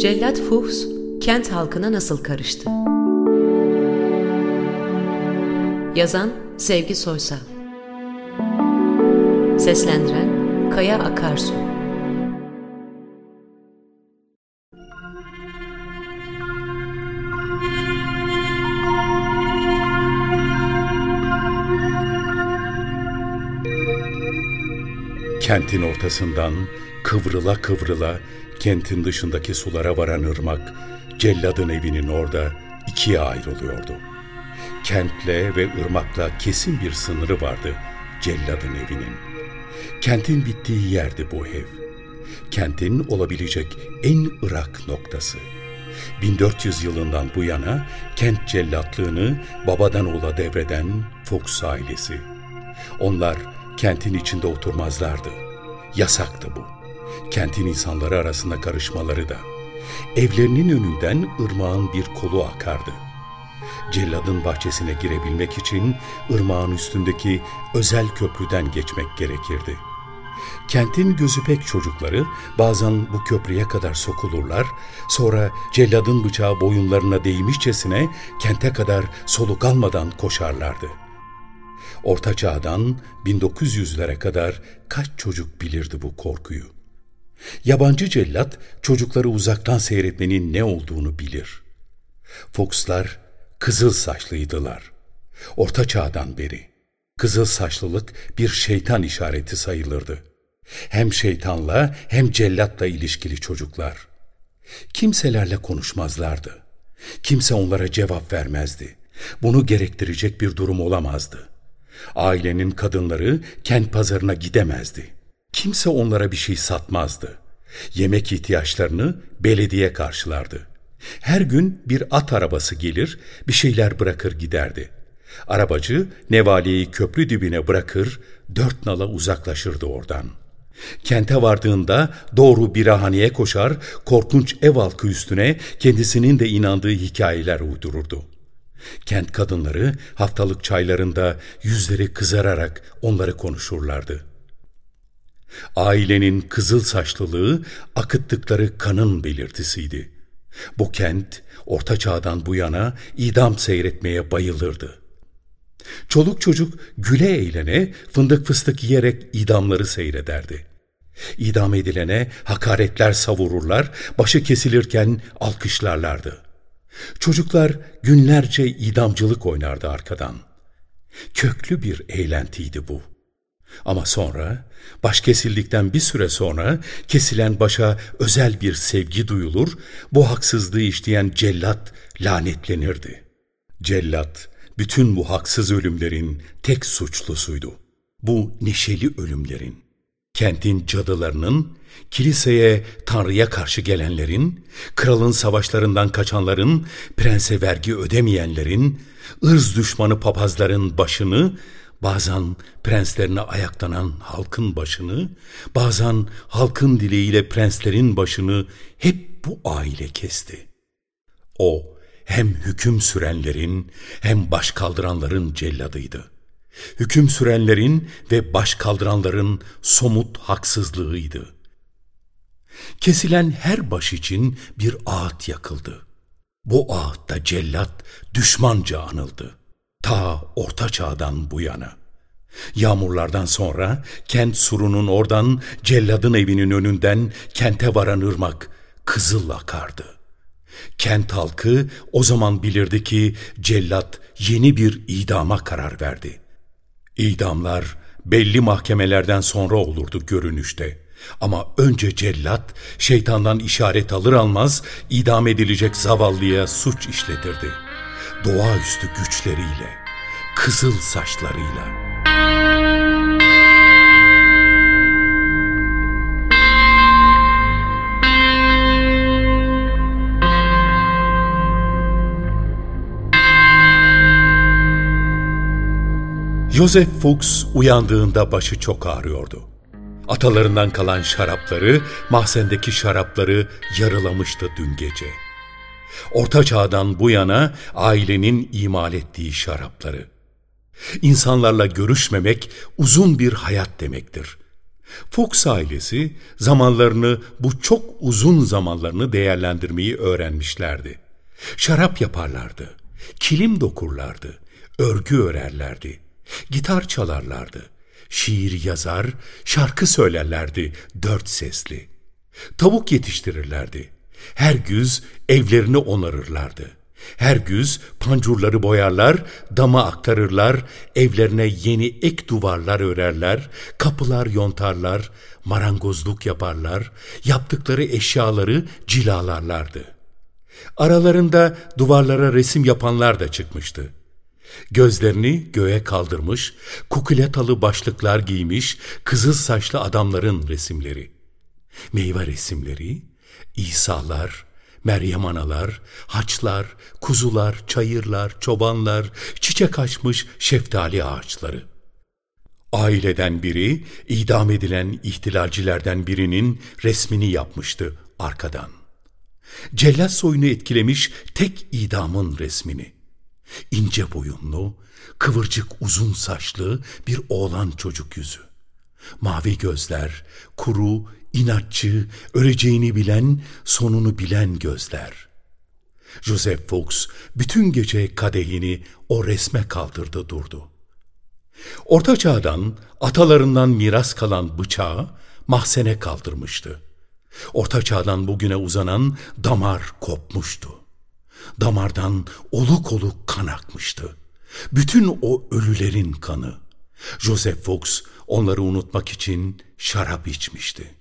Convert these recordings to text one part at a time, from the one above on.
Cellat Fuchs kent halkına nasıl karıştı? Yazan Sevgi Soysal Seslendiren Kaya Akarsu Kentin ortasından kıvrıla kıvrıla kentin dışındaki sulara varan ırmak, celladın evinin orada ikiye ayrılıyordu. Kentle ve ırmakla kesin bir sınırı vardı celladın evinin. Kentin bittiği yerdi bu ev. Kentin olabilecek en ırak noktası. 1400 yılından bu yana kent cellatlığını babadan oğula devreden Fox ailesi. Onlar kentin içinde oturmazlardı. Yasaktı bu. Kentin insanları arasında karışmaları da. Evlerinin önünden ırmağın bir kolu akardı. Celladın bahçesine girebilmek için ırmağın üstündeki özel köprüden geçmek gerekirdi. Kentin gözü pek çocukları bazen bu köprüye kadar sokulurlar, sonra celladın bıçağı boyunlarına değmişçesine kente kadar soluk almadan koşarlardı.'' Orta Çağ'dan 1900'lere kadar kaç çocuk bilirdi bu korkuyu? Yabancı cellat çocukları uzaktan seyretmenin ne olduğunu bilir. Foxlar kızıl saçlıydılar. Orta Çağ'dan beri. Kızıl saçlılık bir şeytan işareti sayılırdı. Hem şeytanla hem cellatla ilişkili çocuklar. Kimselerle konuşmazlardı. Kimse onlara cevap vermezdi. Bunu gerektirecek bir durum olamazdı. Ailenin kadınları kent pazarına gidemezdi. Kimse onlara bir şey satmazdı. Yemek ihtiyaçlarını belediye karşılardı. Her gün bir at arabası gelir, bir şeyler bırakır giderdi. Arabacı nevaliyi köprü dibine bırakır, dört nala uzaklaşırdı oradan. Kente vardığında doğru bir haneye koşar, korkunç ev halkı üstüne kendisinin de inandığı hikayeler uydururdu. Kent kadınları haftalık çaylarında yüzleri kızararak onları konuşurlardı. Ailenin kızıl saçlılığı akıttıkları kanın belirtisiydi. Bu kent orta çağdan bu yana idam seyretmeye bayılırdı. Çoluk çocuk güle eğlene fındık fıstık yiyerek idamları seyrederdi. İdam edilene hakaretler savururlar, başı kesilirken alkışlarlardı.'' Çocuklar günlerce idamcılık oynardı arkadan. Köklü bir eğlentiydi bu. Ama sonra, baş kesildikten bir süre sonra kesilen başa özel bir sevgi duyulur, bu haksızlığı işleyen cellat lanetlenirdi. Cellat, bütün bu haksız ölümlerin tek suçlusuydu. Bu neşeli ölümlerin kentin cadılarının, kiliseye, tanrıya karşı gelenlerin, kralın savaşlarından kaçanların, prense vergi ödemeyenlerin, ırz düşmanı papazların başını, bazen prenslerine ayaklanan halkın başını, bazen halkın dileğiyle prenslerin başını hep bu aile kesti. O hem hüküm sürenlerin hem baş kaldıranların celladıydı.'' Hüküm sürenlerin ve baş kaldıranların somut haksızlığıydı. Kesilen her baş için bir ağıt yakıldı. Bu ağıtta cellat düşmanca anıldı. Ta orta çağdan bu yana. Yağmurlardan sonra kent surunun oradan celladın evinin önünden kente varan ırmak kızıl akardı. Kent halkı o zaman bilirdi ki cellat yeni bir idama karar verdi. İdamlar belli mahkemelerden sonra olurdu görünüşte. Ama önce cellat şeytandan işaret alır almaz idam edilecek zavallıya suç işletirdi. Doğaüstü güçleriyle, kızıl saçlarıyla.'' Joseph Fuchs uyandığında başı çok ağrıyordu. Atalarından kalan şarapları, mahzendeki şarapları yarılamıştı dün gece. Orta çağdan bu yana ailenin imal ettiği şarapları. İnsanlarla görüşmemek uzun bir hayat demektir. Fox ailesi zamanlarını bu çok uzun zamanlarını değerlendirmeyi öğrenmişlerdi. Şarap yaparlardı, kilim dokurlardı, örgü örerlerdi, gitar çalarlardı, şiir yazar, şarkı söylerlerdi dört sesli. Tavuk yetiştirirlerdi. Her güz evlerini onarırlardı. Her güz pancurları boyarlar, dama aktarırlar, evlerine yeni ek duvarlar örerler, kapılar yontarlar, marangozluk yaparlar, yaptıkları eşyaları cilalarlardı. Aralarında duvarlara resim yapanlar da çıkmıştı. Gözlerini göğe kaldırmış, kukuletalı başlıklar giymiş, kızıl saçlı adamların resimleri. Meyve resimleri, İsa'lar, Meryem analar, haçlar, kuzular, çayırlar, çobanlar, çiçek açmış şeftali ağaçları. Aileden biri, idam edilen ihtilalcilerden birinin resmini yapmıştı arkadan. Cellat soyunu etkilemiş tek idamın resmini. İnce boyunlu, kıvırcık uzun saçlı bir oğlan çocuk yüzü. Mavi gözler, kuru, inatçı, öleceğini bilen, sonunu bilen gözler. Joseph Fox bütün gece kadehini o resme kaldırdı durdu. Orta çağdan, atalarından miras kalan bıçağı mahzene kaldırmıştı. Orta çağdan bugüne uzanan damar kopmuştu. Damardan oluk oluk kan akmıştı. Bütün o ölülerin kanı. Joseph Fox onları unutmak için şarap içmişti.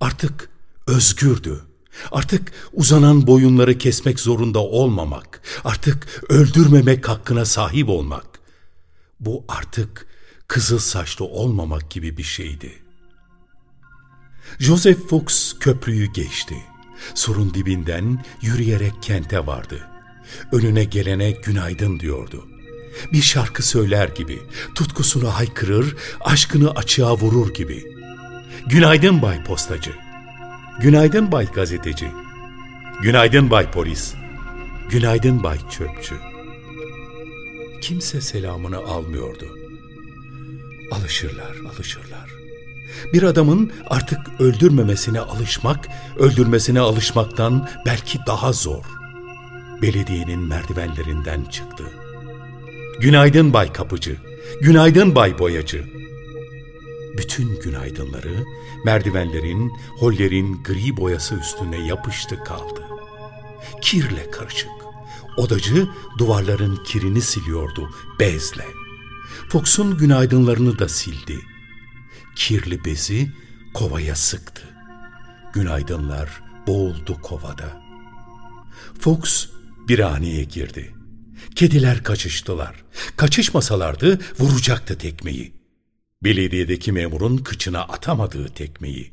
Artık özgürdü. Artık uzanan boyunları kesmek zorunda olmamak, artık öldürmemek hakkına sahip olmak. Bu artık kızıl saçlı olmamak gibi bir şeydi. Joseph Fox köprüyü geçti. Surun dibinden yürüyerek kente vardı. Önüne gelene günaydın diyordu. Bir şarkı söyler gibi, tutkusunu haykırır, aşkını açığa vurur gibi.'' Günaydın Bay Postacı. Günaydın Bay Gazeteci. Günaydın Bay Polis. Günaydın Bay Çöpçü. Kimse selamını almıyordu. Alışırlar, alışırlar. Bir adamın artık öldürmemesine alışmak, öldürmesine alışmaktan belki daha zor. Belediyenin merdivenlerinden çıktı. Günaydın Bay Kapıcı. Günaydın Bay Boyacı bütün günaydınları merdivenlerin, hollerin gri boyası üstüne yapıştı kaldı. Kirle karışık. Odacı duvarların kirini siliyordu bezle. Fox'un günaydınlarını da sildi. Kirli bezi kovaya sıktı. Günaydınlar boğuldu kovada. Fox bir haneye girdi. Kediler kaçıştılar. Kaçışmasalardı vuracaktı tekmeyi belediyedeki memurun kıçına atamadığı tekmeyi.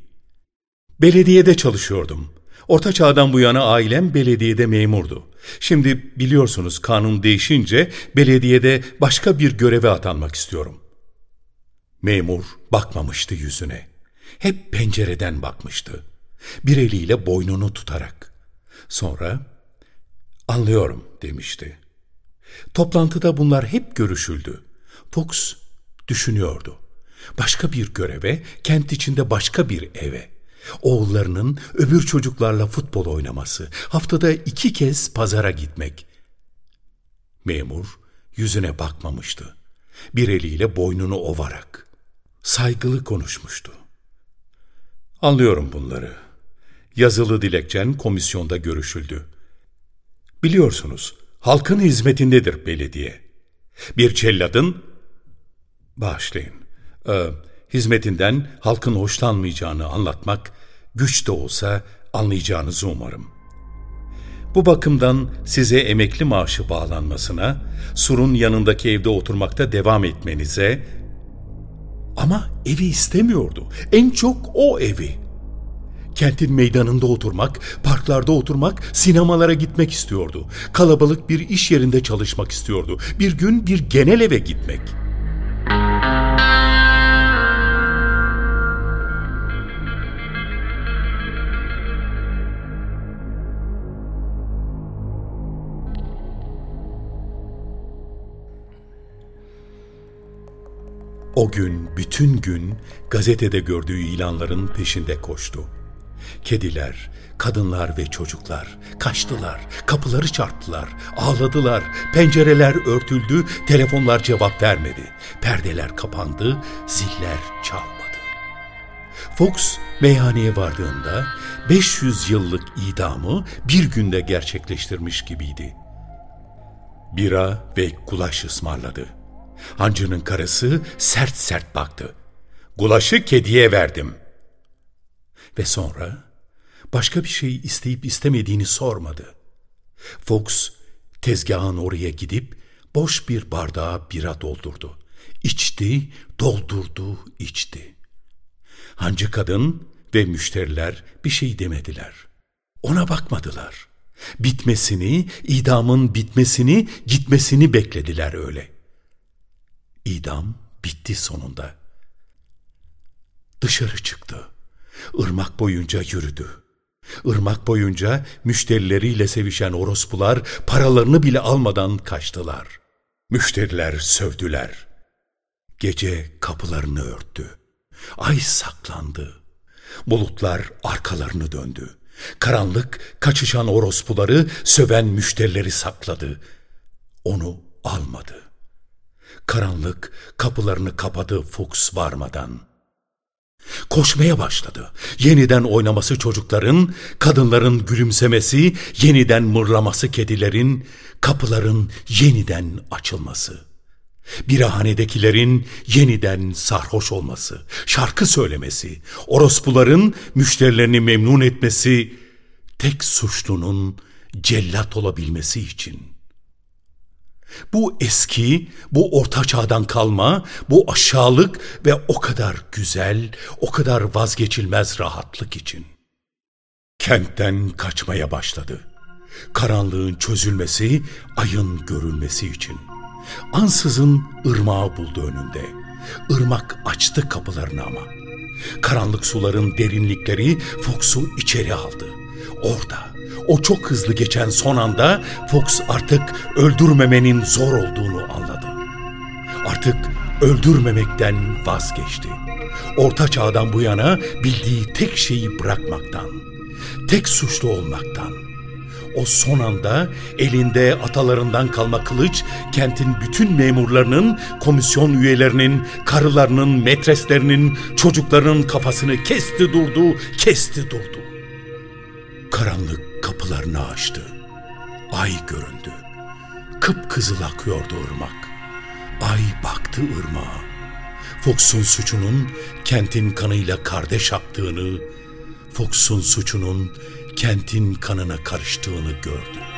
Belediyede çalışıyordum. Orta çağdan bu yana ailem belediyede memurdu. Şimdi biliyorsunuz kanun değişince belediyede başka bir göreve atanmak istiyorum. Memur bakmamıştı yüzüne. Hep pencereden bakmıştı. Bir eliyle boynunu tutarak. Sonra anlıyorum demişti. Toplantıda bunlar hep görüşüldü. Fox düşünüyordu başka bir göreve, kent içinde başka bir eve. Oğullarının öbür çocuklarla futbol oynaması, haftada iki kez pazara gitmek. Memur yüzüne bakmamıştı. Bir eliyle boynunu ovarak. Saygılı konuşmuştu. Anlıyorum bunları. Yazılı dilekçen komisyonda görüşüldü. Biliyorsunuz, halkın hizmetindedir belediye. Bir celladın, bağışlayın, e, hizmetinden halkın hoşlanmayacağını anlatmak güç de olsa anlayacağınızı umarım. Bu bakımdan size emekli maaşı bağlanmasına, surun yanındaki evde oturmakta devam etmenize ama evi istemiyordu. En çok o evi. Kentin meydanında oturmak, parklarda oturmak, sinemalara gitmek istiyordu. Kalabalık bir iş yerinde çalışmak istiyordu. Bir gün bir genel eve gitmek.'' O gün bütün gün gazetede gördüğü ilanların peşinde koştu. Kediler, kadınlar ve çocuklar kaçtılar, kapıları çarptılar, ağladılar, pencereler örtüldü, telefonlar cevap vermedi, perdeler kapandı, ziller çalmadı. Fox meyhaneye vardığında 500 yıllık idamı bir günde gerçekleştirmiş gibiydi. Bira ve gulaş ısmarladı. Hancının karısı sert sert baktı. Gulaşı kediye verdim. Ve sonra başka bir şey isteyip istemediğini sormadı. Fox tezgahın oraya gidip boş bir bardağa bira doldurdu. İçti, doldurdu, içti. Hancı kadın ve müşteriler bir şey demediler. Ona bakmadılar. Bitmesini, idamın bitmesini, gitmesini beklediler öyle. İdam bitti sonunda. Dışarı çıktı. Irmak boyunca yürüdü. Irmak boyunca müşterileriyle sevişen orospular paralarını bile almadan kaçtılar. Müşteriler sövdüler. Gece kapılarını örttü. Ay saklandı. Bulutlar arkalarını döndü. Karanlık kaçışan orospuları, söven müşterileri sakladı. Onu almadı. Karanlık kapılarını kapadı Fuchs varmadan. Koşmaya başladı. Yeniden oynaması çocukların, kadınların gülümsemesi, yeniden mırlaması kedilerin, kapıların yeniden açılması. Birahanedekilerin yeniden sarhoş olması, şarkı söylemesi, orospuların müşterilerini memnun etmesi, tek suçlunun cellat olabilmesi için.'' Bu eski, bu orta çağdan kalma, bu aşağılık ve o kadar güzel, o kadar vazgeçilmez rahatlık için. Kentten kaçmaya başladı. Karanlığın çözülmesi, ayın görülmesi için. Ansızın ırmağı buldu önünde. Irmak açtı kapılarını ama. Karanlık suların derinlikleri Fox'u içeri aldı. Orada, o çok hızlı geçen son anda Fox artık öldürmemenin zor olduğunu anladı. Artık öldürmemekten vazgeçti. Orta çağdan bu yana bildiği tek şeyi bırakmaktan, tek suçlu olmaktan. O son anda elinde atalarından kalma kılıç kentin bütün memurlarının, komisyon üyelerinin, karılarının, metreslerinin, çocuklarının kafasını kesti durdu, kesti durdu. Karanlık kapılarını açtı. Ay göründü. Kıpkızıl akıyordu ırmak. Ay baktı ırmağa. Fox'un suçunun kentin kanıyla kardeş aktığını, Fox'un suçunun kentin kanına karıştığını gördü.